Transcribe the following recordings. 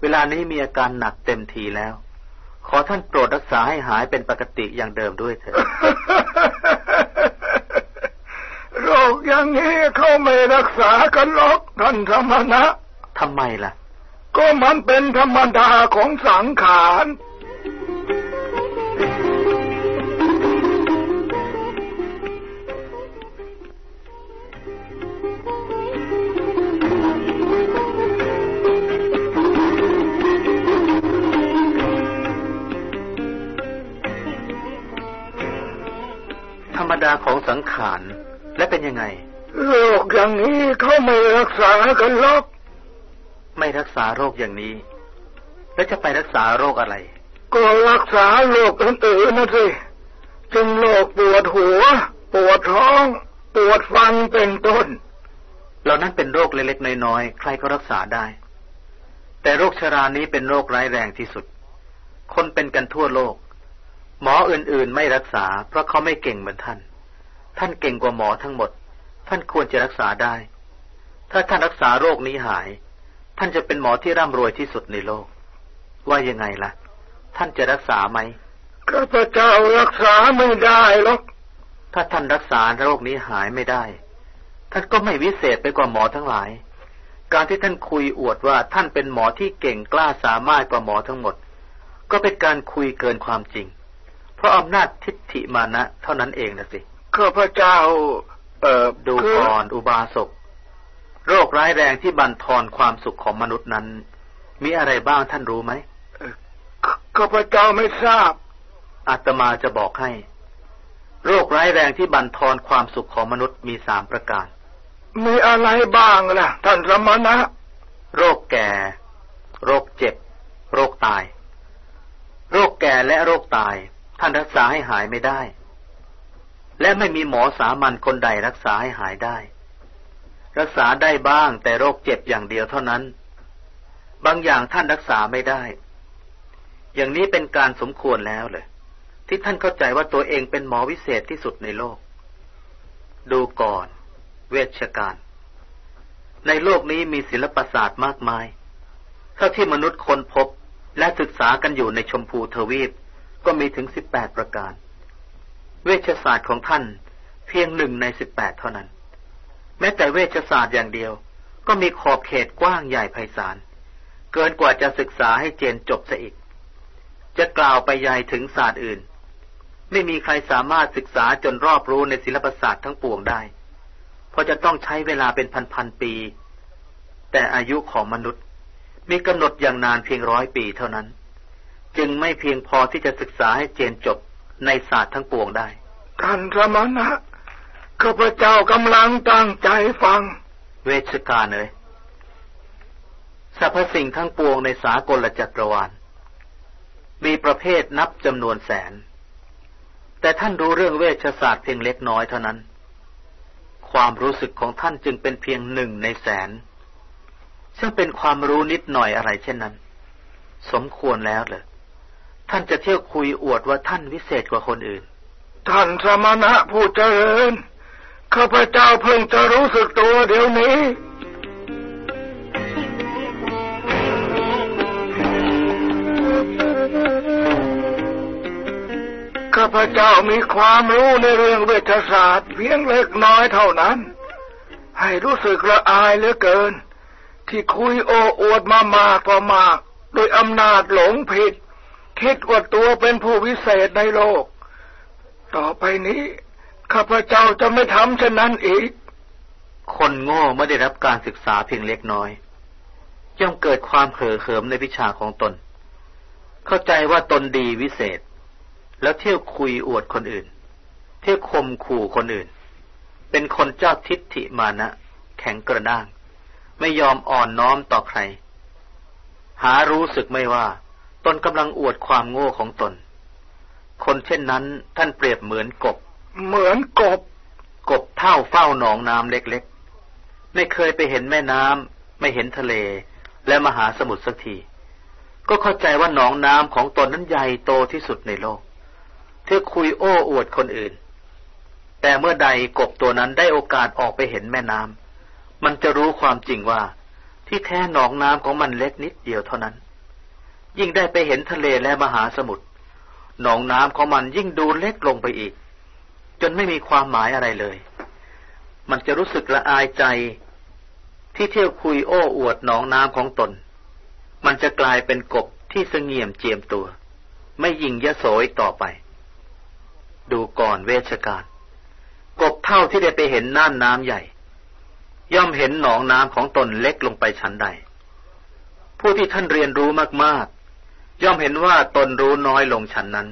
เวลานี้มีอาการหนักเต็มทีแล้ว ขอท่านโปรดรักษาให้หายเป็นปกติอย่างเดิมด้วยเถิดโรคอย่างนี้เขาไม่รักษากันหรอกท่านธรรมนะทำไมล่ะ ก็มันเป็นธรรมดาของสังขาร รรมดาของสังขารและเป็นยังไง โรคอย่างนี้เขาไม่รักษากันหรอกไม่รักษาโรคอย่างนี้ แล้วจะไปรักษาโรคอะไร ก็รักษาโรคอื่นๆนะสิจึงโรคปวดหัว ปวดท้อง ปวดฟันเป็นต้นเหล่านั้นเป็นโรคเล็กๆน้อยๆใครก็รักษาได้ แต่โรคชรานี้เป็นโรคร้ายแรงที่สุด คนเป็นกันทั่วโลก หมออื่นๆไม่รักษา เพราะเขาไม่เก่งเหมือนท่าน ท่านเก่งกว่าหมอทั้งหมด ท่านควรจะรักษาได้ ถ้าท่านรักษาโรคนี้หาย ท่านจะเป็นหมอที่ร่ำรวยที่สุดในโลก ว่ายังไงล่ะ ท่านจะรักษาไหมข้าพเจ้ารักษาไม่ได้หรอก ถ้าท่านรักษาโรคนี้หายไม่ได้ ท่านก็ไม่วิเศษไปกว่าหมอทั้งหลาย การที่ท่านคุยอวดว่าท่านเป็นหมอที่เก่งกล้าสามารถกว่าหมอทั้งหมด ก็เป็นการคุยเกินความจริง เพราะอำนาจทิฏฐิมานะเท่านั้นเองนะสิข้าพเจ้า เอ่อดูคือก่อนอุบาสกโรคร้ายแรงที่บั่นทอนความสุขของมนุษย์นั้น มีอะไรบ้างท่านรู้ไหมข้าพเจ้าไม่ทราบอาตมาจะบอกให้ โรคร้ายแรงที่บั่นทอนความสุขของมนุษย์มีสามประการ มีอะไรบ้างล่ะ ท่านสมณะ โรคแก่ โรคเจ็บ โรคตาย โรคแก่และโรคตาย ท่านรักษาให้หายไม่ได้ และไม่มีหมอสามัญคนใดรักษาให้หายได้ รักษาได้บ้างแต่โรคเจ็บอย่างเดียวเท่านั้น บางอย่างท่านรักษาไม่ได้ อย่างนี้เป็นการสมควรแล้วเลยที่ท่านเข้าใจว่าตัวเองเป็นหมอวิเศษที่สุดในโลก ดูก่อน เวชการ ในโลกนี้มีศิลปศาสตร์มากมาย เท่าที่มนุษย์คนพบและศึกษากันอยู่ในชมพูทวีป ก็มีถึงสิบแปดประการ เวชศาสตร์ของท่านเพียงหนึ่งในสิบแปดเท่านั้น แม้แต่เวชศาสตร์อย่างเดียวก็มีขอบเขตกว้างใหญ่ไพศาล เกินกว่าจะศึกษาให้เจนจบซะอีก จะกล่าวไปใหญ่ถึงศาสตร์อื่น ไม่มีใครสามารถศึกษาจนรอบรู้ในศิลปศาสตร์ทั้งปวงได้ เพราะจะต้องใช้เวลาเป็นพันๆปี แต่อายุของมนุษย์มีกำหนดอย่างนานเพียงร้อยปีเท่านั้น จึงไม่เพียงพอที่จะศึกษาให้เจนจบในศาสตร์ทั้งปวงได้ ท่านสมณะข้าพเจ้ากำลังตั้งใจฟัง เวชการเลยสรรพสิ่งทั้งปวงในสากลจักรวาล มีประเภทนับจำนวนแสน แต่ท่านรู้เรื่องเวชศาสตร์เพียงเล็กน้อยเท่านั้น ความรู้สึกของท่านจึงเป็นเพียงหนึ่งในแสน ซึ่งเป็นความรู้นิดหน่อยอะไรเช่นนั้น สมควรแล้วเลย ท่านจะเที่ยวคุยอวดว่าท่านวิเศษกว่าคนอื่น ท่านสมณะผู้เจริญข้าพเจ้าเพิ่งจะรู้สึกตัวเดี๋ยวนี้ข้าพเจ้ามีความรู้ในเรื่องเวชศาสตร์เพียงเล็กน้อยเท่านั้น ให้รู้สึกละอายเหลือเกิน ที่คุยโอ้อวดมามากต่อมาก โดยอำนาจหลงผิด คิดว่าตัวเป็นผู้วิเศษในโลก ต่อไปนี้ข้าพเจ้าจะไม่ทำเช่นนั้นอีก คนโง่ไม่ได้รับการศึกษาเพียงเล็กน้อย ย่อมเกิดความเห่อเหิมในวิชาของตน เข้าใจว่าตนดีวิเศษ แล้วเที่ยวคุยอวดคนอื่น เที่ยวข่มขู่คนอื่น เป็นคนเจ้าทิฏฐิมานะ แข็งกระด้าง ไม่ยอมอ่อนน้อมต่อใคร หารู้สึกไม่ว่า ตนกำลังอวดความโง่ของตน คนเช่นนั้นท่านเปรียบเหมือนกบ เหมือนกบ กบเท่าเฝ้าหนองน้ำเล็กๆ ไม่เคยไปเห็นแม่น้ำไม่เห็นทะเล และมหาสมุทรสักที ก็เข้าใจว่าหนองน้ำของตนนั้นใหญ่โตที่สุดในโลก เที่อคุยโอ้อวดคนอื่น แต่เมื่อใดกบตัวนั้นได้โอกาสออกไปเห็นแม่น้ำมันจะรู้ความจริงว่า ที่แท้หนองน้ำของมันเล็กนิดเดียวเท่านั้น ยิ่งได้ไปเห็นทะเลและมหาสมุทรหนองน้ำของมันยิ่งดูเล็กลงไปอีก จนไม่มีความหมายอะไรเลย มันจะรู้สึกละอายใจ ที่เที่ยวคุยโอ้อวดหนองน้ำของตน มันจะกลายเป็นกบที่เสงี่ยมเจียมตัว ไม่ยิงยโสยต่อไป ดูก่อนเวชการ กบเท่าที่ได้ไปเห็นน่านน้ำใหญ่ ย่อมเห็นหนองน้ำของตนเล็กลงไปชั้นใด ผู้ที่ท่านเรียนรู้มากๆ ย่อมเห็นว่าตนรู้น้อยลงชั้นนั้น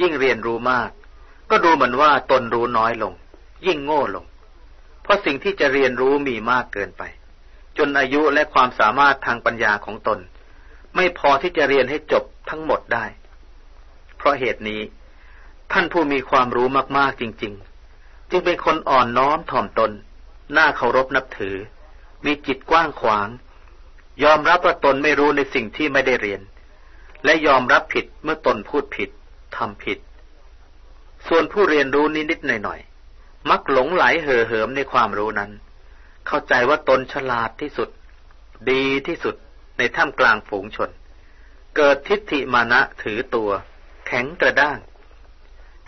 ยิ่งเรียนรู้มาก ก็ดูเหมือนว่าตนรู้น้อยลง ยิ่งโง่ลง เพราะสิ่งที่จะเรียนรู้มีมากเกินไป จนอายุและความสามารถทางปัญญาของตน ไม่พอที่จะเรียนให้จบทั้งหมดได้ เพราะเหตุนี้ ท่านผู้มีความรู้มากๆจริง ๆ จึงเป็นคนอ่อนน้อมถ่อมตนน่าเคารพนับถือ มีจิตกว้างขวาง ยอมรับว่าตนไม่รู้ในสิ่งที่ไม่ได้เรียน และยอมรับผิดเมื่อตนพูดผิดทำผิด ส่วนผู้เรียนรู้นิดๆหน่อยๆมักหลงไหลเห่อเหิมในความรู้นั้น เข้าใจว่าตนฉลาดที่สุด ดีที่สุดในท่ามกลางฝูงชน เกิดทิฏฐิมานะถือตัว แข็งกระด้าง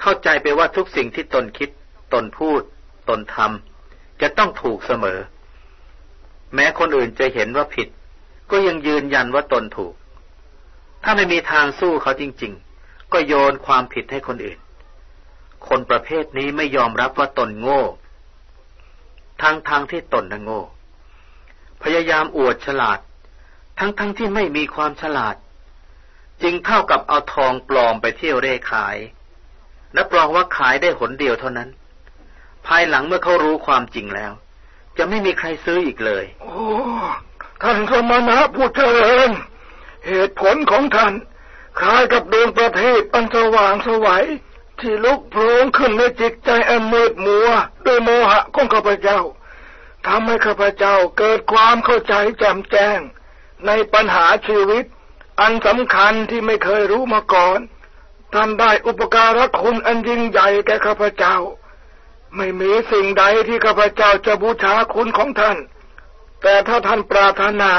เข้าใจไปว่าทุกสิ่งที่ตนคิด ตนพูด ตนทำจะต้องถูกเสมอ แม้คนอื่นจะเห็นว่าผิด ก็ยังยืนยันว่าตนถูก ถ้าไม่มีทางสู้เขาจริง ๆ ก็โยนความผิดให้คนอื่น คนประเภทนี้ไม่ยอมรับว่าตนโง่ ทั้งทางที่ตนนั้นโง่ พยายามอวดฉลาด ทั้งๆทที่ไม่มีความฉลาด จึงเท่ากับเอาทองปลอมไปเที่ยวเร่ขายรับรองว่าขายได้หนเดียวเท่านั้น ภายหลังเมื่อเขารู้ความจริงแล้ว จะไม่มีใครซื้ออีกเลย โอ้ ท่านสมณะผู้เจริญ เหตุผลของท่านคล้ายกับดวงประทีปอันสว่างสวัยที่ลุกโผล่ขึ้นในจิตใจอันมืดมัวด้วยโมหะของข้าพเจ้าทำให้ข้าพเจ้าเกิดความเข้าใจแจ่มแจ้ง ในปัญหาชีวิต อันสำคัญที่ไม่เคยรู้มาก่อน ท่านได้อุปการะคุณอันยิ่งใหญ่แก่ข้าพเจ้า ไม่มีสิ่งใดที่ข้าพเจ้าจะบูชาคุณของท่าน แต่ถ้าท่านปรารถนา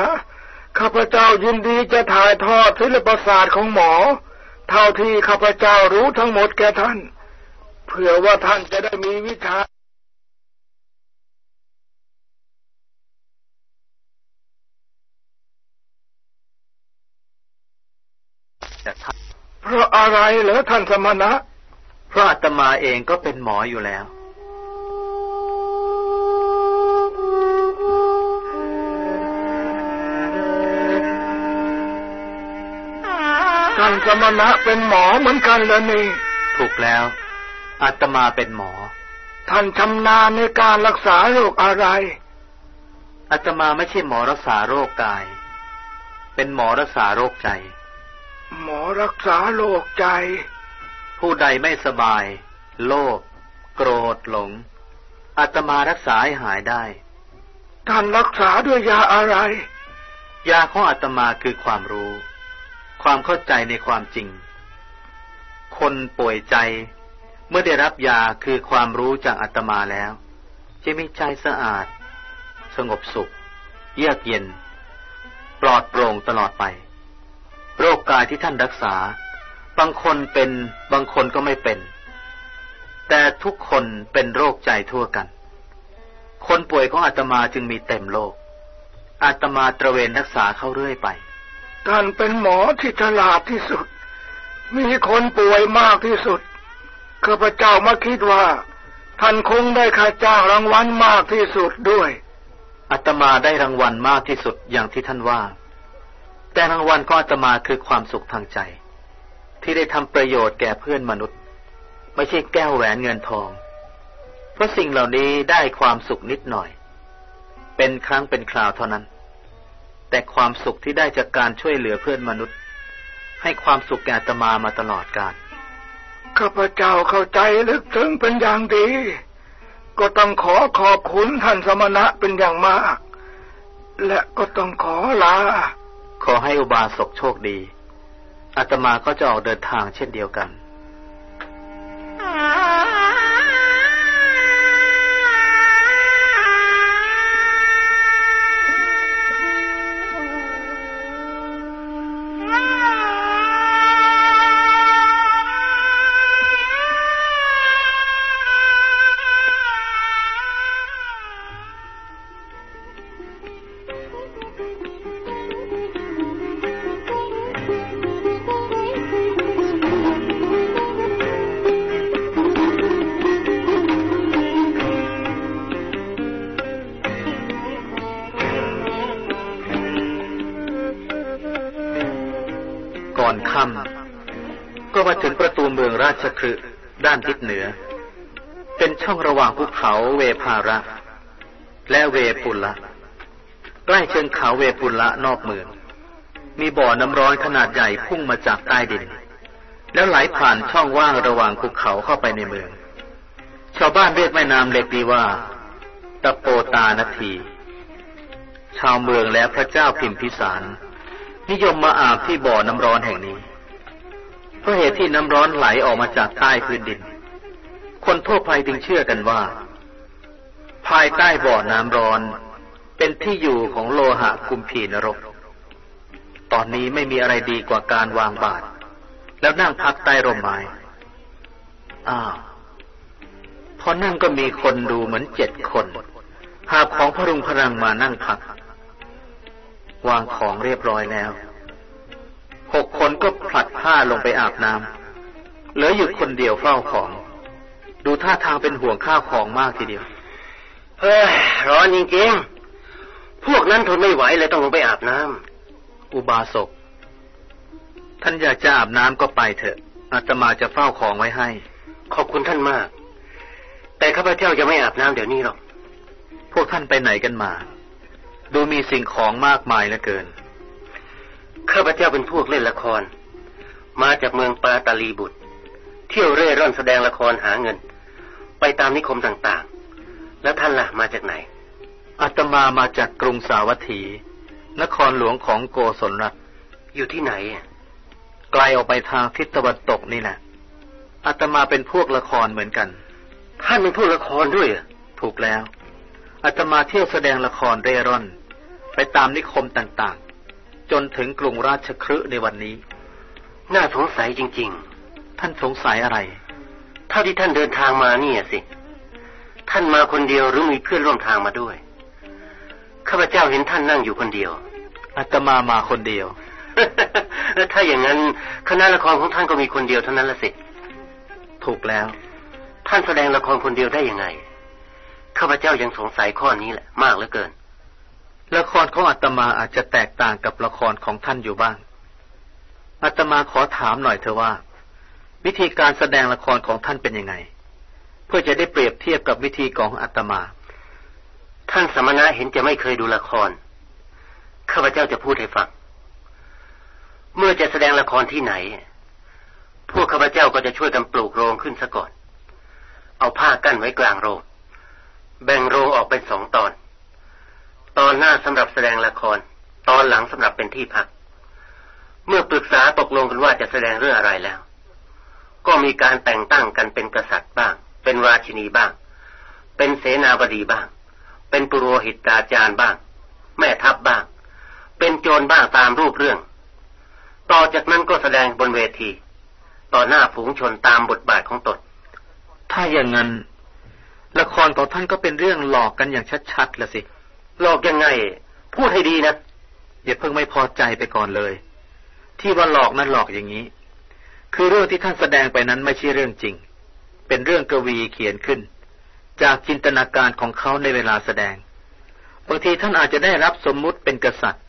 ข้าพเจ้ายินดีจะถ่ายทอดศิลปศาสตร์ของหมอ เท่าที่ข้าพเจ้ารู้ทั้งหมดแก่ท่านเพื่อว่าท่านจะได้มีวิชาเพราะอะไรเหรอท่านสมณะพระอาตมาเองก็เป็นหมออยู่แล้ว ท่านสมณะเป็นหมอเหมือนกันแล้วนี่ ถูกแล้ว อาตมาเป็นหมอ ท่านชำนาญในการรักษาโรคอะไร อาตมาไม่ใช่หมอรักษาโรคกาย เป็นหมอรักษาโรคใจ หมอรักษาโรคใจ ผู้ใดไม่สบาย โลภ โกรธหลง อาตมารักษาให้หายได้ ท่านรักษาด้วยยาอะไร ยาของอาตมาคือความรู้ ความเข้าใจในความจริง คนป่วยใจ เมื่อได้รับยาคือความรู้จากอาตมาแล้ว จะมีใจสะอาด สงบสุข เยือกเย็น ปลอดโปร่งตลอดไป โรคกายที่ท่านรักษา บางคนเป็นบางคนก็ไม่เป็น แต่ทุกคนเป็นโรคใจทั่วกัน คนป่วยของอาตมาจึงมีเต็มโลกอาตมาตระเวนรักษาเข้าเรื่อยไป ท่านเป็นหมอที่ฉลาดที่สุด มีคนป่วยมากที่สุดข้าพเจ้ามาคิดว่า ท่านคงได้ค่าจ้างรางวัลมากที่สุดด้วยอาตมาได้รางวัลมากที่สุดอย่างที่ท่านว่า แต่รางวัลก็อาตมาคือความสุขทางใจ ที่ได้ทำประโยชน์แก่เพื่อนมนุษย์ ไม่ใช่แก้วแหวนเงินทอง เพราะสิ่งเหล่านี้ได้ความสุขนิดหน่อย เป็นครั้งเป็นคราวเท่านั้น แต่ความสุขที่ได้จากการช่วยเหลือเพื่อนมนุษย์ ให้ความสุขแก่ตมามาตลอดกาลข้าพเจ้าเข้าใจลึกซึ้งเป็นอย่างดี ก็ต้องขอขอบคุณท่านสมณะเป็นอย่างมาก และก็ต้องขอลา ขอให้อุบาสกโชคดีอาตมาก็จะออกเดินทางเช่นเดียวกัน อนค่ำก็มาถึงประตูเมืองราชคฤห์ด้านทิศเหนือ เป็นช่องระหว่างภูเขาเวภาระ และเวปุละ ใกล้เชิงเขาเวปุละนอกเมือง มีบ่อน้ำร้อนขนาดใหญ่พุ่งมาจากใต้ดิน แล้วไหลผ่านช่องว่างระหว่างภูเขาเข้าไปในเมือง ชาวบ้านเรียกแม่น้ำเล็กดีว่าตะโปตานาที ชาวเมืองและพระเจ้าพิมพิสาร นิยมมาอาบที่บ่อน้ำร้อนแห่งนี้ เพราะเหตุที่น้ำร้อนไหลออกมาจากใต้พื้นดิน คนทั่วไปจึงเชื่อกันว่า ภายใต้บ่อน้ำร้อน เป็นที่อยู่ของโลหะกุมพีนรก ตอนนี้ไม่มีอะไรดีกว่าการวางบาตรแล้วนั่งพักใต้ร่มไม้ อ้าว พอนั่งก็มีคนดูเหมือนเจ็ดคน หาของพรุงพรังมานั่งพัก วางของเรียบร้อยแล้วหกคนก็ผลัดผ้าลงไปอาบน้ำเหลืออยู่คนเดียวเฝ้าของ ดูท่าทางเป็นห่วงข้าวของมากทีเดียว เฮ้ยร้อนจริงๆ พวกนั้นทนไม่ไหวเลยต้องลงไปอาบน้ำอุบาสกท่านอยากจะอาบน้ำก็ไปเถอะ อาตมาจะเฝ้าของไว้ให้ ขอบคุณท่านมาก แต่ข้าพเจ้าจะไม่อาบน้ำเดี๋ยวนี้หรอก พวกท่านไปไหนกันมา ดูมีสิ่งของมากมายเหลือเกิน ข้าพเจ้าเป็นพวกเล่นละคร มาจากเมืองปาตาลีบุตร เที่ยวเร่ร่อนแสดงละครหาเงิน ไปตามนิคมต่างๆ แล้วท่านล่ะมาจากไหน อาตมามาจากกรุงสาวัตถี นครหลวงของโกศลรัฐ อยู่ที่ไหน ไกลออกไปทางทิศตะวันตกนี่แหละ อาตมาเป็นพวกละครเหมือนกัน ท่านเป็นพวกละครด้วยเหรอถูกแล้วอาตมาเที่ยวแสดงละครเร่ร่อน ไปตามนิคมต่างๆ จนถึงกรุงราชคฤห์ในวันนี้ น่าสงสัยจริงท่านสงสัยอะไรๆเท่าที่ท่านเดินทางมาเนี่ยสิ ท่านมาคนเดียวหรือมีเพื่อนร่วมทางมาด้วย ข้าพเจ้าเห็นท่านนั่งอยู่คนเดียว อาตมามาคนเดียว แล้วถ้าอย่างนั้นคณะละครของท่านก็มีคนเดียวเท่านั้นละสิ ถูกแล้ว ท่านแสดงละครคนเดียวได้ยังไง ข้าพเจ้ายังสงสัยข้อนี้แหละ มากเหลือเกิน ละครของอาตมาอาจจะแตกต่างกับละครของท่านอยู่บ้าง อาตมาขอถามหน่อยเถอะว่า วิธีการแสดงละครของท่านเป็นยังไง เพื่อจะได้เปรียบเทียบกับวิธีของอาตมา ท่านสมณะเห็นจะไม่เคยดูละคร ข้าพเจ้าจะพูดให้ฟัง เมื่อจะแสดงละครที่ไหน พวกข้าพเจ้าก็จะช่วยกันปลูกโรงขึ้นซะก่อน เอาผ้ากั้นไว้กลางโรง แบ่งโรงออกเป็นสองตอน ตอนหน้าสำหรับแสดงละคร ตอนหลังสำหรับเป็นที่พัก เมื่อปรึกษาตกลงกันว่าจะแสดงเรื่องอะไรแล้ว ก็มีการแต่งตั้งกันเป็นกษัตริย์บ้าง เป็นราชินีบ้าง เป็นเสนาบดีบ้าง เป็นปุโรหิตาจารย์บ้าง แม่ทัพบ้าง เป็นโจรบ้างตามรูปเรื่อง ต่อจากนั้นก็แสดงบนเวที ต่อหน้าฝูงชนตามบทบาทของตนถ้าอย่างนั้นละครของท่านก็เป็นเรื่องหลอกกันอย่างชัดๆละสิ หลอกยังไง พูดให้ดีนะอย่าเพิ่งไม่พอใจไปก่อนเลย ที่ว่าหลอกนั้นหลอกอย่างนี้ คือเรื่องที่ท่านแสดงไปนั้นไม่ใช่เรื่องจริง เป็นเรื่องกวีเขียนขึ้น จากจินตนาการของเขาในเวลาแสดงบางทีท่านอาจจะได้รับสมมุติเป็นกษัตริย์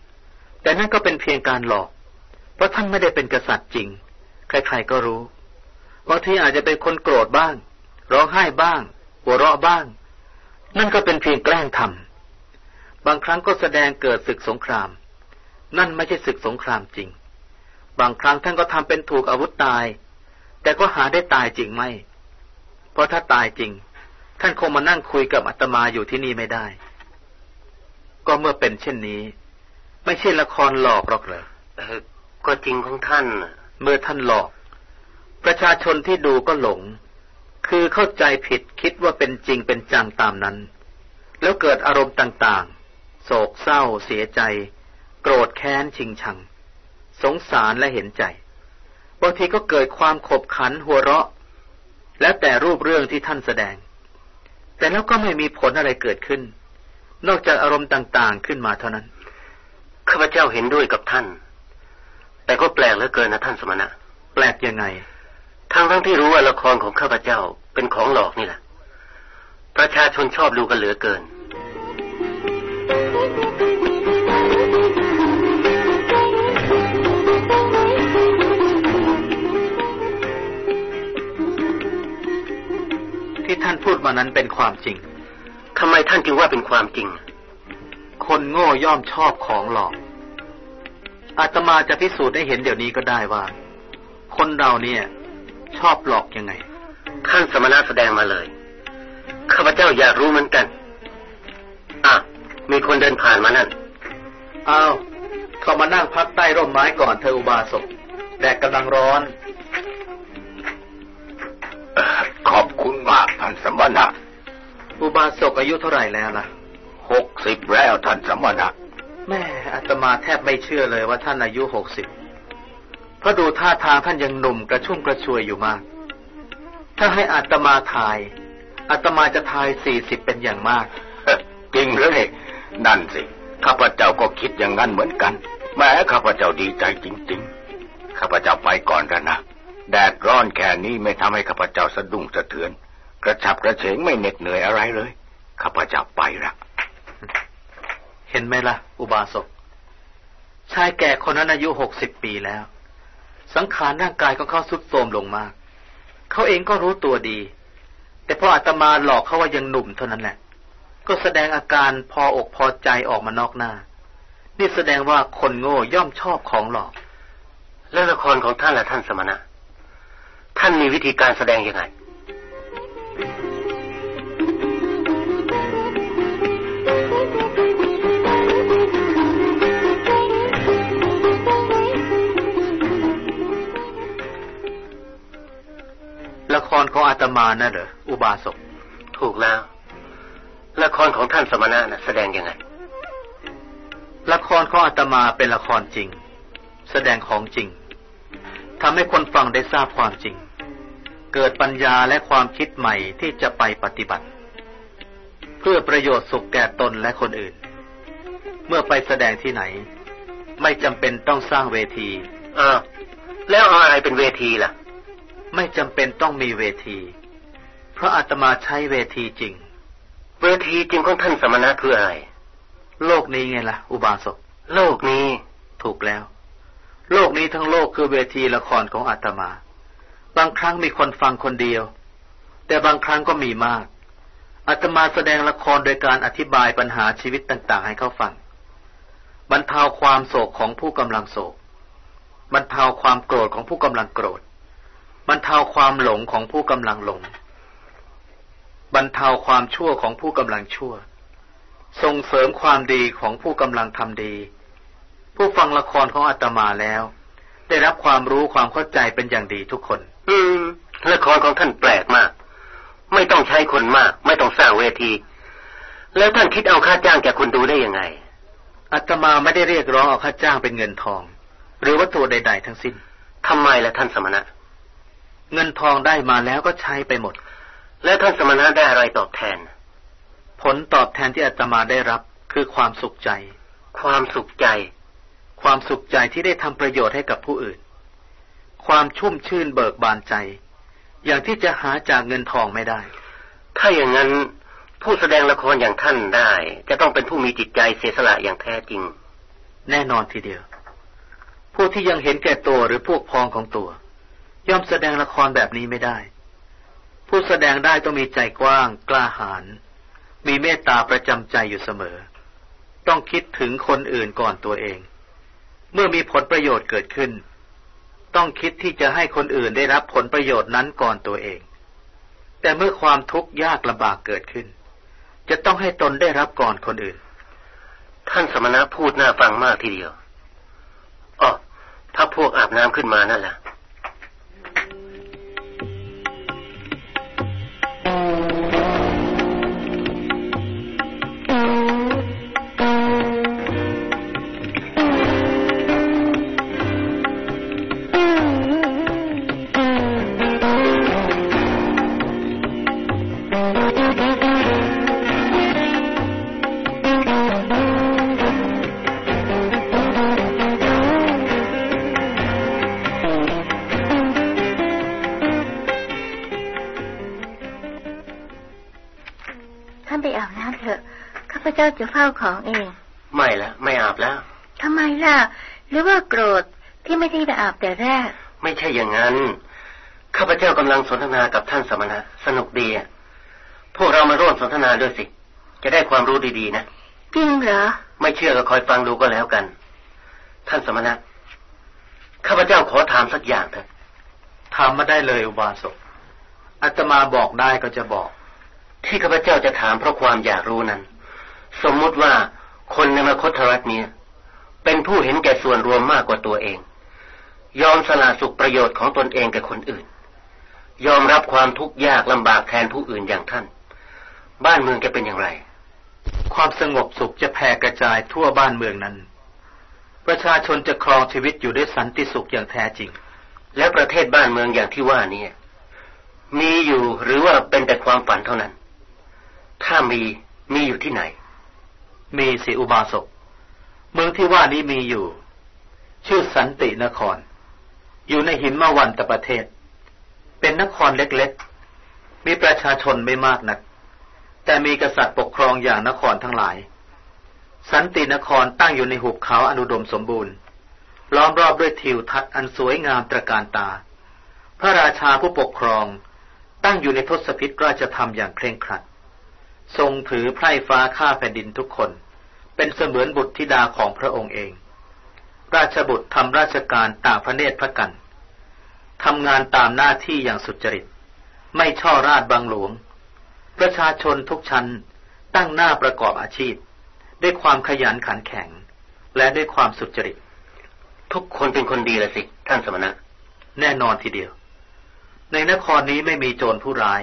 แต่นั่นก็เป็นเพียงการหลอก เพราะท่านไม่ได้เป็นกษัตริย์จริง ใครๆก็รู้บางทีอาจจะเป็นคนโกรธบ้าง ร้องไห้บ้าง หัวเราะบ้าง นั่นก็เป็นเพียงแกล้งทำ บางครั้งก็แสดงเกิดศึกสงคราม นั่นไม่ใช่ศึกสงครามจริง บางครั้งท่านก็ทำเป็นถูกอาวุธตาย แต่ก็หาได้ตายจริงไหมเพราะถ้าตายจริง ท่านคงมานั่งคุยกับอาตมาอยู่ที่นี่ไม่ได้ ก็เมื่อเป็นเช่นนี้ ไม่ใช่ละครหลอกหรอกเหรอเออก็จริงของท่านน่ะเมื่อท่านหลอก ประชาชนที่ดูก็หลง คือเข้าใจผิดคิดว่าเป็นจริงเป็นจังตามนั้น แล้วเกิดอารมณ์ต่างๆ โศกเศร้าเสียใจ โกรธแค้นชิงชัง สงสารและเห็นใจ บางทีก็เกิดความขบขันหัวเราะ แล้วแต่รูปเรื่องที่ท่านแสดง แต่แล้วก็ไม่มีผลอะไรเกิดขึ้น นอกจากอารมณ์ต่างๆขึ้นมาเท่านั้น ข้าพเจ้าเห็นด้วยกับท่าน แต่ก็แปลกเหลือเกินนะท่านสมณะ แปลกยังไง ทั้งทั้งที่รู้ว่าละครของข้าพเจ้าเป็นของหลอกนี่แหละ ประชาชนชอบดูกันเหลือเกิน พูดมานั้นเป็นความจริงทำไมท่านจึงว่าเป็นความจริง คนโง่ย่อมชอบของหลอก อาตมาจะพิสูจน์ให้เห็นเดี๋ยวนี้ก็ได้ว่า คนเราเนี่ย ชอบหลอกยังไง ท่านสมณะแสดงมาเลย ข้าพเจ้าอยากรู้เหมือนกัน อะ มีคนเดินผ่านมานั่นอ้าวเข้ามานั่งพักใต้ร่มไม้ก่อนเธออุบาสกแดดกำลังร้อน สมณะ อุบาสกอายุเท่าไหร่แล้วล่ะหกสิบแล้วท่านสมณะ แม่อาตมาแทบไม่เชื่อเลยว่าท่านอายุหกสิบเพราะดูท่าทางท่านยังหนุ่มกระชุ่มกระชวยอยู่มาก ถ้าให้อาตมาทาย อาตมาจะทายสี่สิบเป็นอย่างมาก จริงเลยนั่นสิ ข้าพเจ้าก็คิดอย่างนั้นเหมือนกัน แม้ข้าพเจ้าดีใจจริง ๆ ข้าพเจ้าไปก่อนแล้วนะ แดดร้อนแค่นี้ไม่ทำให้ข้าพเจ้าสะดุ้งสะเทือน กระฉับกระเฉงไม่เหน็ดเหนื่อยอะไรเลยข้าพเจ้าไปละเห็นไหมล่ะ อุบาสกชายแก่คนนั้นอายุหกสิบปีแล้ว สังขารร่างกายของเขาสุดโทรมลงมาก เขาเองก็รู้ตัวดี แต่พออาตมาหลอกเขาว่ายังหนุ่มเท่านั้นแหละ ก็แสดงอาการพออกพอใจออกมานอกหน้า นี่แสดงว่าคนโง่ย่อมชอบของหลอก แล้วละครของท่านละท่านสมณะ ท่านมีวิธีการแสดงยังไง รของอาตมาน่ะเหรออุบาสก ถูกแล้ว ละครของท่านสมณะนะแสดงยังไง ละครของอาตมาเป็นละครจริง แสดงของจริงทำให้คนฟังได้ทราบความจริง เกิดปัญญาและความคิดใหม่ที่จะไปปฏิบัติ เพื่อประโยชน์สุขแก่ตนและคนอื่น เมื่อไปแสดงที่ไหน ไม่จำเป็นต้องสร้างเวทีอ้าวแล้วเอาอะไรเป็นเวทีล่ะ ไม่จำเป็นต้องมีเวที เพราะอาตมาใช้เวทีจริง เวทีจริงของท่านสมณะคืออะไร โลกนี้ไงล่ะ อุบาสก โลกนี้ ถูกแล้ว โลกนี้ทั้งโลกคือเวทีละครของอาตมา บางครั้งมีคนฟังคนเดียว แต่บางครั้งก็มีมากอาตมาแสดงละครโดยการอธิบายปัญหาชีวิตต่างๆ ให้เขาฟัง บรรเทาความโศกของผู้กำลังโศก บรรเทาความโกรธของผู้กำลังโกรธ บรรเทาความหลงของผู้กำลังหลง บรรเทาความชั่วของผู้กำลังชั่ว ส่งเสริมความดีของผู้กำลังทำดี ผู้ฟังละครของอาตมาแล้ว ได้รับความรู้ความเข้าใจเป็นอย่างดีทุกคน อืมละครของท่านแปลกมาก ไม่ต้องใช้คนมาก ไม่ต้องสร้างเวที แล้วท่านคิดเอาค่าจ้างแก่คนดูได้ยังไงอาตมาไม่ได้เรียกร้องเอาค่าจ้างเป็นเงินทอง หรือวัตถุใด ๆ ทั้งสิ้นทำไมล่ะท่านสมณะ เงินทองได้มาแล้วก็ใช้ไปหมด แล้วท่านสมณะได้อะไรตอบแทน ผลตอบแทนที่อาตมาได้รับคือความสุขใจ ความสุขใจ ความสุขใจที่ได้ทำประโยชน์ให้กับผู้อื่น ความชุ่มชื่นเบิกบานใจ อย่างที่จะหาจากเงินทองไม่ได้ ถ้าอย่างนั้นผู้แสดงละครอย่างท่านได้ จะต้องเป็นผู้มีจิตใจเสียสละอย่างแท้จริง แน่นอนทีเดียว ผู้ที่ยังเห็นแก่ตัวหรือพวกพ้องของตัว ย่อมแสดงละครแบบนี้ไม่ได้ ผู้แสดงได้ต้องมีใจกว้าง กล้าหาญมีเมตตาประจำใจอยู่เสมอ ต้องคิดถึงคนอื่นก่อนตัวเอง เมื่อมีผลประโยชน์เกิดขึ้น ต้องคิดที่จะให้คนอื่นได้รับผลประโยชน์นั้นก่อนตัวเอง แต่เมื่อความทุกข์ยากลำบากเกิดขึ้น จะต้องให้ตนได้รับก่อนคนอื่น ท่านสมณะพูดน่าฟังมากทีเดียวอ๋อถ้าพวกอาบน้ำขึ้นมานั่นแหละ oh จ้าจะเฝ้าของเอง ไม่ละไม่อาบแล้วทำไมล่ะ หรือว่าโกรธที่ไม่ได้ไปอาบแต่แรก ไม่ใช่อย่างนั้นข้าพเจ้ากำลังสนทนากับท่านสมณะ สนุกดีอะพวกเรามาร่วมสนทนาด้วยสิ จะได้ความรู้ดีๆนะจริงเหรอ ไม่เชื่อก็คอยฟังดูก็แล้วกัน ท่านสมณะข้าพเจ้าขอถามสักอย่างเถอะถามมาได้เลยอุบาสกอาตมาบอกได้ก็จะบอก ที่ข้าพเจ้าจะถามเพราะความอยากรู้นั้น สมมุติว่าคนในมคธรัฐนี้เป็นผู้เห็นแก่ส่วนรวมมากกว่าตัวเอง ยอมสละสุขประโยชน์ของตนเองแก่คนอื่น ยอมรับความทุกข์ยากลำบากแทนผู้อื่นอย่างท่าน บ้านเมืองจะเป็นอย่างไร ความสงบสุขจะแผ่กระจายทั่วบ้านเมืองนั้น ประชาชนจะครองชีวิตอยู่ด้วยสันติสุขอย่างแท้จริง แล้วประเทศบ้านเมืองอย่างที่ว่านี้มีอยู่หรือว่าเป็นแต่ความฝันเท่านั้น ถ้ามีมีอยู่ที่ไหน มีสิอุบาสก เมืองที่ว่านี้มีอยู่ ชื่อสันตินคร อยู่ในหินมวันตประเทศ เป็นนครเล็กๆ มีประชาชนไม่มากนัก แต่มีกษัตริย์ปกครองอย่างนครทั้งหลาย สันตินครตั้งอยู่ในหุบเขาอนุดมสมบูรณ์ ล้อมรอบด้วยทิวทัศน์อันสวยงามตระการตา พระราชาผู้ปกครองตั้งอยู่ในทศพิธราชธรรมอย่างเคร่งครัดทรงถือไพร่ฟ้าข้าแผ่นดินทุกคน เป็นเสมือนบุตรธิดาของพระองค์เอง ราชบุตรทำราชการต่างพระเนตรพระกันทำงานตามหน้าที่อย่างสุจริต ไม่ช่อราดบังหลวง ประชาชนทุกชั้นตั้งหน้าประกอบอาชีพ ด้วยความขยันขันแข็ง และด้วยความสุจริต ทุกคนเป็นคนดีละสิ ท่านสมณะ แน่นอนทีเดียว ในนครนี้ไม่มีโจรผู้ร้าย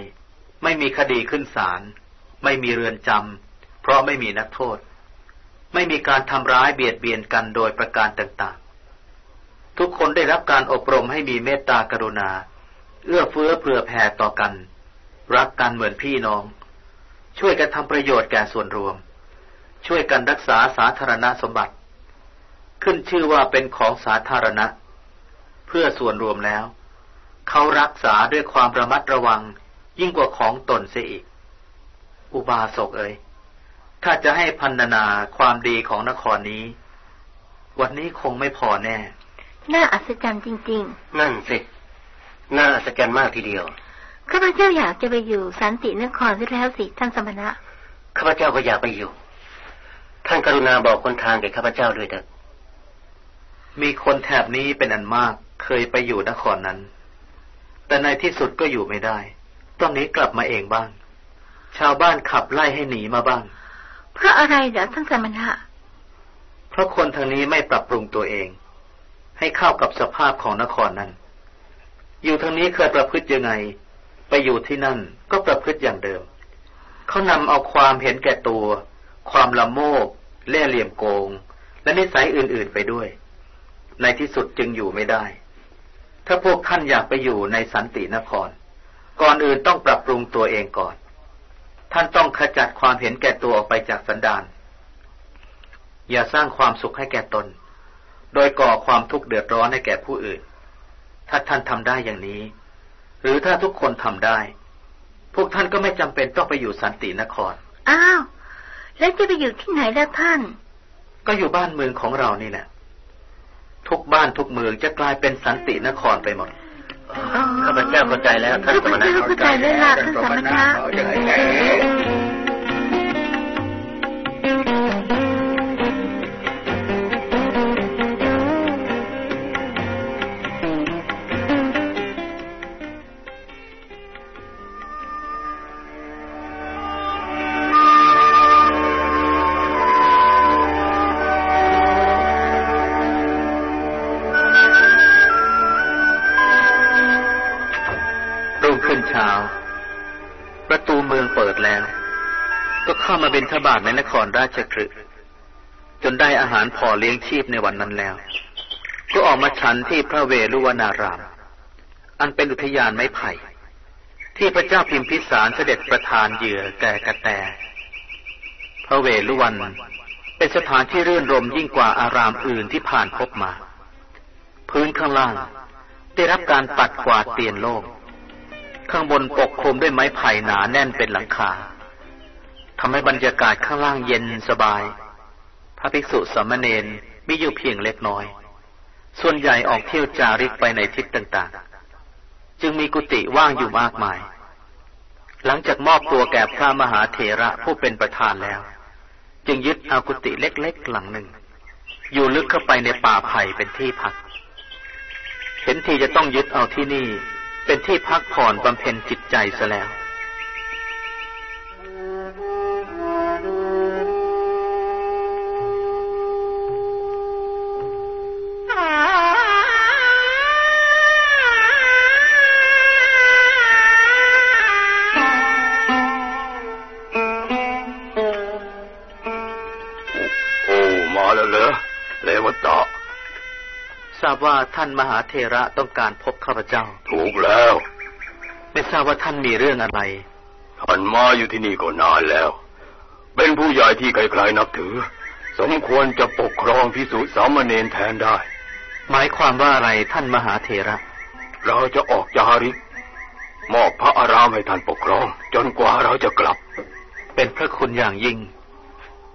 ไม่มีคดีขึ้นศาลไม่มีเรือนจำเพราะไม่มีนักโทษ ไม่มีการทำร้ายเบียดเบียนกันโดยประการต่างๆ ทุกคนได้รับการอบรมให้มีเมตตากรุณา เอื้อเฟื้อเผื่อแผ่ต่อกัน รักกันเหมือนพี่น้อง ช่วยกันทำประโยชน์แก่ส่วนรวม ช่วยกันรักษาสาธารณสมบัติ ขึ้นชื่อว่าเป็นของสาธารณะ เพื่อส่วนรวมแล้ว เขารักษาด้วยความระมัดระวังยิ่งกว่าของตนเสียอีก อุบาสกเอ๋ย ถ้าจะให้พันนาความดีของนครนี้ วันนี้คงไม่พอแน่ น่าอัศจรรย์จริงนั่นสิ น่าอัศจรรย์มากทีเดียวๆข้าพเจ้าอยากจะไปอยู่สันตินครที่แล้วสิท่านสมณะ ข้าพเจ้าก็อยากไปอยู่ ท่านกรุณาบอกคนทางแก่ข้าพเจ้าด้วยเถิดมีคนแถบนี้เป็นอันมากเคยไปอยู่นครนั้น แต่ในที่สุดก็อยู่ไม่ได้ ต้องหนี้กลับมาเองบ้าง ชาวบ้านขับไล่ให้หนีมาบ้าง เพราะอะไรเหรอท่านสมณะ เพราะคนทางนี้ไม่ปรับปรุงตัวเอง ให้เข้ากับสภาพของนครนั้น อยู่ทางนี้เคยประพฤติยังไง ไปอยู่ที่นั่นก็ประพฤติอย่างเดิม เขานำเอาความเห็นแก่ตัว ความละโมบเล่ห์เหลี่ยมโกง และนิสัยอื่นๆไปด้วย ในที่สุดจึงอยู่ไม่ได้ ถ้าพวกท่านอยากไปอยู่ในสันตินคร ก่อนอื่นต้องปรับปรุงตัวเองก่อน ท่านต้องขจัดความเห็นแก่ตัวออกไปจากสันดาน อย่าสร้างความสุขให้แก่ตน โดยก่อความทุกข์เดือดร้อนให้แก่ผู้อื่น ถ้าท่านทำได้อย่างนี้ หรือถ้าทุกคนทำได้ พวกท่านก็ไม่จำเป็นต้องไปอยู่สันตินคร อ้าว แล้วจะไปอยู่ที่ไหนล่ะท่าน ก็อยู่บ้านเมืองของเรานี่แหละทุกบ้านทุกเมืองจะกลายเป็นสันตินครไปหมด ข้าพเจ้าเข้าใจแล้วท่านสมณะเข้าใจแล้วท่านสมณะ เข้ามาเป็นทบาทในนครราชคฤห์จนได้อาหารพอเลี้ยงชีพในวันนั้นแล้ว ก็ออกมาฉันที่พระเวรุวนาราม อันเป็นอุทยานไม้ไผ่ ที่พระเจ้าพิมพิสารเสด็จประทานเหยื่อแก่กระแต พระเวรุวันเป็นสถานที่รื่นรมยิ่งกว่าอารามอื่นที่ผ่านพบมา พื้นข้างล่างได้รับการปัดกวาดเตียนโล่งข้างบนปกคลุมด้วยไม้ไผ่หนาแน่นเป็นหลังคา ทำให้บรรยากาศข้างล่างเย็นสบาย พระภิกษุสามเณรมีอยู่เพียงเล็กน้อย ส่วนใหญ่ออกเที่ยวจาริกไปในทิศต่างๆ จึงมีกุฏิว่างอยู่มากมาย หลังจากมอบตัวแก่พระมหาเถระผู้เป็นประธานแล้ว จึงยึดเอากุฏิเล็กๆหลังหนึ่ง อยู่ลึกเข้าไปในป่าไผ่เป็นที่พัก เห็นทีจะต้องยึดเอาที่นี่เป็นที่พักผ่อนบำเพ็ญจิตใจซะแล้ว ว่าท่านมหาเถระต้องการพบข้าพเจ้า ถูกแล้ว ไม่ทราบว่าท่านมีเรื่องอะไร ท่านมาอยู่ที่นี่ก็นานแล้ว เป็นผู้ใหญ่ที่ใครๆนับถือ สมควรจะปกครองพิสุสามเณรแทนได้ หมายความว่าอะไรท่านมหาเถระ เราจะออกจาริกมอบพระอารามให้ท่านปกครอง จนกว่าเราจะกลับ เป็นพระคุณอย่างยิ่ง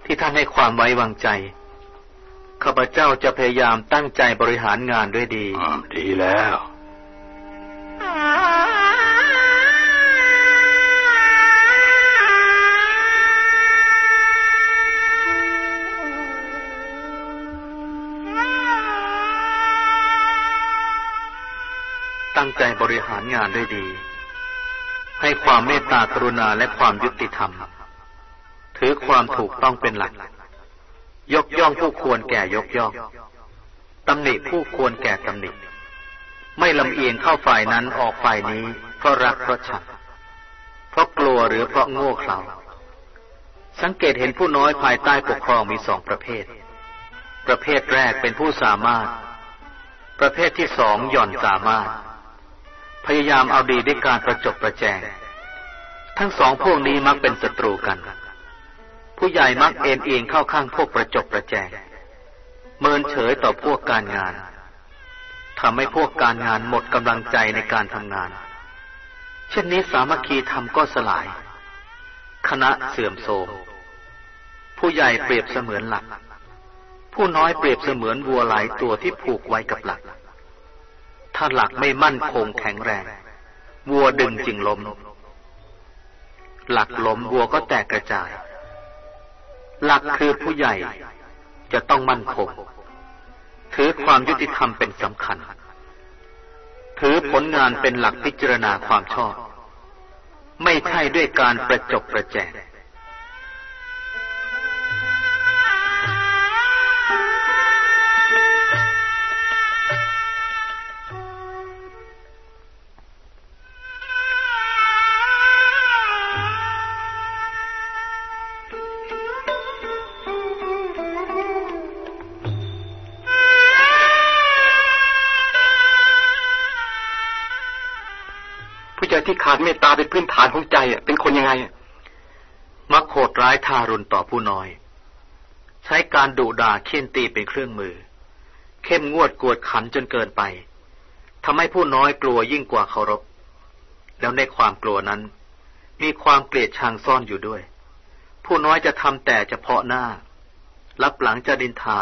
ที่ท่านให้ความไว้วางใจ ข้าพเจ้าจะพยายามตั้งใจบริหารงานด้วยดีอืมดีแล้วตั้งใจบริหารงานด้วยดี ให้ความเมตตากรุณาและความยุติธรรม ถือความถูกต้องเป็นหลัก ยกย่องผู้ควรแก่ยกย่องตำหนิผู้ควรแก่ตำหนิ ไม่ลำเอียงเข้าฝ่ายนั้นออกฝ่ายนี้ เพราะรักเพราะชังเพราะกลัวหรือเพราะโง่เขลาสังเกตเห็นผู้น้อยภายใต้ปกครองมีสองประเภท ประเภทแรกเป็นผู้สามารถ ประเภทที่สองหย่อนสามารถ พยายามเอาดีด้วยการประจบประแจง ทั้งสองพวกนี้มักเป็นศัตรูกัน ผู้ใหญ่มักเอ็นเอียงเข้าข้างพวกประจบประแจงเมินเฉยต่อพวกการงานทำให้พวกการงานหมดกำลังใจในการทำงาน เช่นนี้สามัคคีธรรมก็สลาย คณะเสื่อมโทรมผู้ใหญ่เปรียบเสมือนหลัก ผู้น้อยเปรียบเสมือนวัวหลายตัวที่ผูกไว้กับหลัก ถ้าหลักไม่มั่นคงแข็งแรง วัวดึงจึงล้ม หลักล้มวัวก็แตกกระจาย หลักคือผู้ใหญ่จะต้องมั่นคง ถือความยุติธรรมเป็นสำคัญ ถือผลงานเป็นหลักพิจารณาความชอบ ไม่ใช่ด้วยการประจบประแจง ที่ขาดเมตตาเป็นพื้นฐานของใจอะเป็นคนยังไงมักโหดร้ายทารุณต่อผู้น้อย ใช้การดุด่าเคี่ยนตีเป็นเครื่องมือ เข้มงวดกวดขันจนเกินไปทำให้ผู้น้อยกลัวยิ่งกว่าเคารพ แล้วในความกลัวนั้น มีความเกลียดชังซ่อนอยู่ด้วย ผู้น้อยจะทำแต่เฉพาะหน้า รับหลังจะดินทา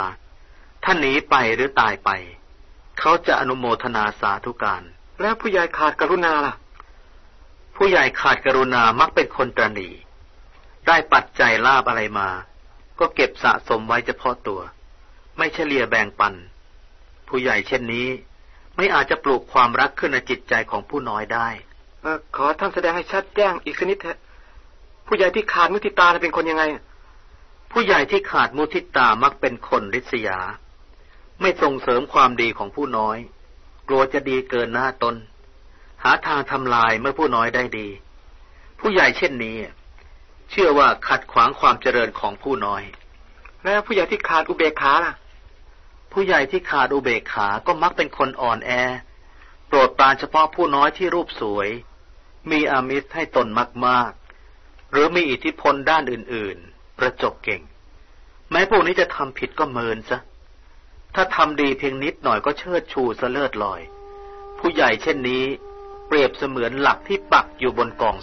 ถ้าหนีไปหรือตายไป เขาจะอนุโมทนาสาธุการ แล้วผู้ใหญ่ขาดกรุณาล่ะ ผู้ใหญ่ขาดกรุณามักเป็นคนตรณีได้ปัจจัยลาบอะไรมา ก็เก็บสะสมไว้เฉพาะตัว ไม่เฉลี่ยแบ่งปัน ผู้ใหญ่เช่นนี้ ไม่อาจจะปลูกความรักขึ้นในจิตใจของผู้น้อยได้เออขอท่านแสดงให้ชัดแจ้งอีกสักนิดเถอะผู้ใหญ่ที่ขาดมุทิตาน่ะเป็นคนยังไงอะผู้ใหญ่ที่ขาดมุทิตามักเป็นคนริษยา ไม่ส่งเสริมความดีของผู้น้อย กลัวจะดีเกินหน้าตน หาทางทำลายเมื่อผู้น้อยได้ดี ผู้ใหญ่เช่นนี้ เชื่อว่าขัดขวางความเจริญของผู้น้อย แล้วผู้ใหญ่ที่ขาดอุเบกขาล่ะ ผู้ใหญ่ที่ขาดอุเบกขาก็มักเป็นคนอ่อนแอ โปรดปรานเฉพาะผู้น้อยที่รูปสวย มีอามิสให้ตนมากๆ หรือมีอิทธิพลด้านอื่นๆ ประจบเก่ง แม้พวกนี้จะทำผิดก็เมินซะถ้าทำดีเพียงนิดหน่อยก็เชิดชูเสลิดลอย ผู้ใหญ่เช่นนี้ เปรียบเสมือนหลักที่ปักอยู่บนกอง